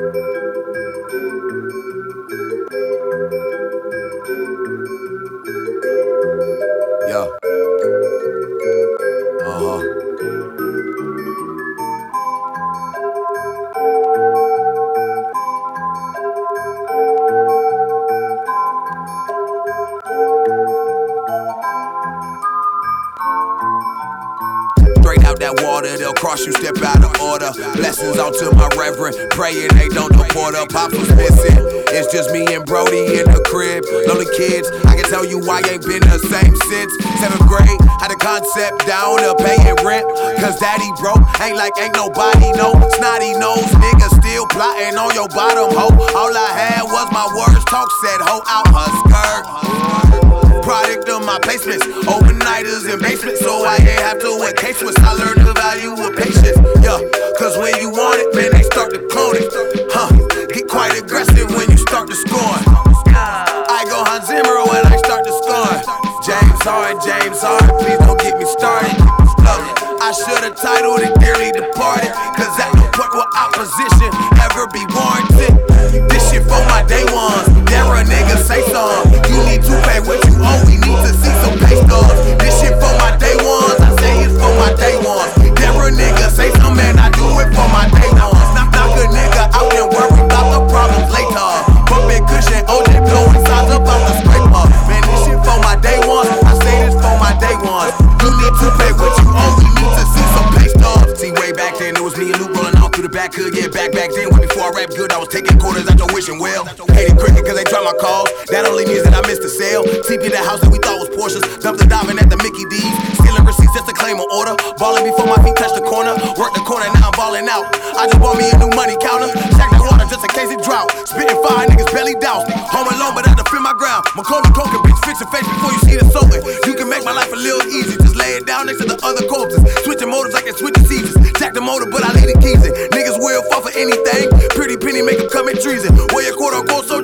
Yeah. That water, they'll cross you, step out of order. Blessings out to my reverend, praying they don't deport her. Pops was missing. It's just me and Brody in the crib. Lonely kids, I can tell you I ain't been the same since seventh grade. Had a concept down to paying rent. Cause daddy broke, ain't like ain't nobody know. Snotty nose, nigga still plotting on your bottom hoe. All I had was my words, talk said hoe out her my placements. Overnighters in basements, so I ain't have to encase with. I learned the value of patience. Yeah, cause when you want it, man, they start to clone it. Huh, get quite aggressive when you start to score. I go Hans Zimmer when I start to score. James Harden, James Harden, please don't get me started. I should've titled it See, way back then, it was me and Luke rolling out through the back hood. Yeah, back back then, way before I rap good, I was taking quarters out your wishing well. Hated cricket cause they dropped my calls. That only means that I missed a sale. TP the house that we thought was Porsche's. Dumped the diving at the Mickey D's. Stealing receipts just to claim an order. Balling before my feet touch the corner. Work the corner, now I'm balling out. I just bought me a new money counter. Check the water just in case it drought. Spitting fire, niggas belly down. Home alone, but I defend my ground. Macaulay Culkin, bitch, fix your face before you see the soaking. You can make my life a little easy. Just lay it down next to the other corpses. Switching it's switching seasons. Jack the motor, but I leave the keys in. Niggas will fall for anything. Pretty penny make make 'em commit treason. Wear your quote unquote soldier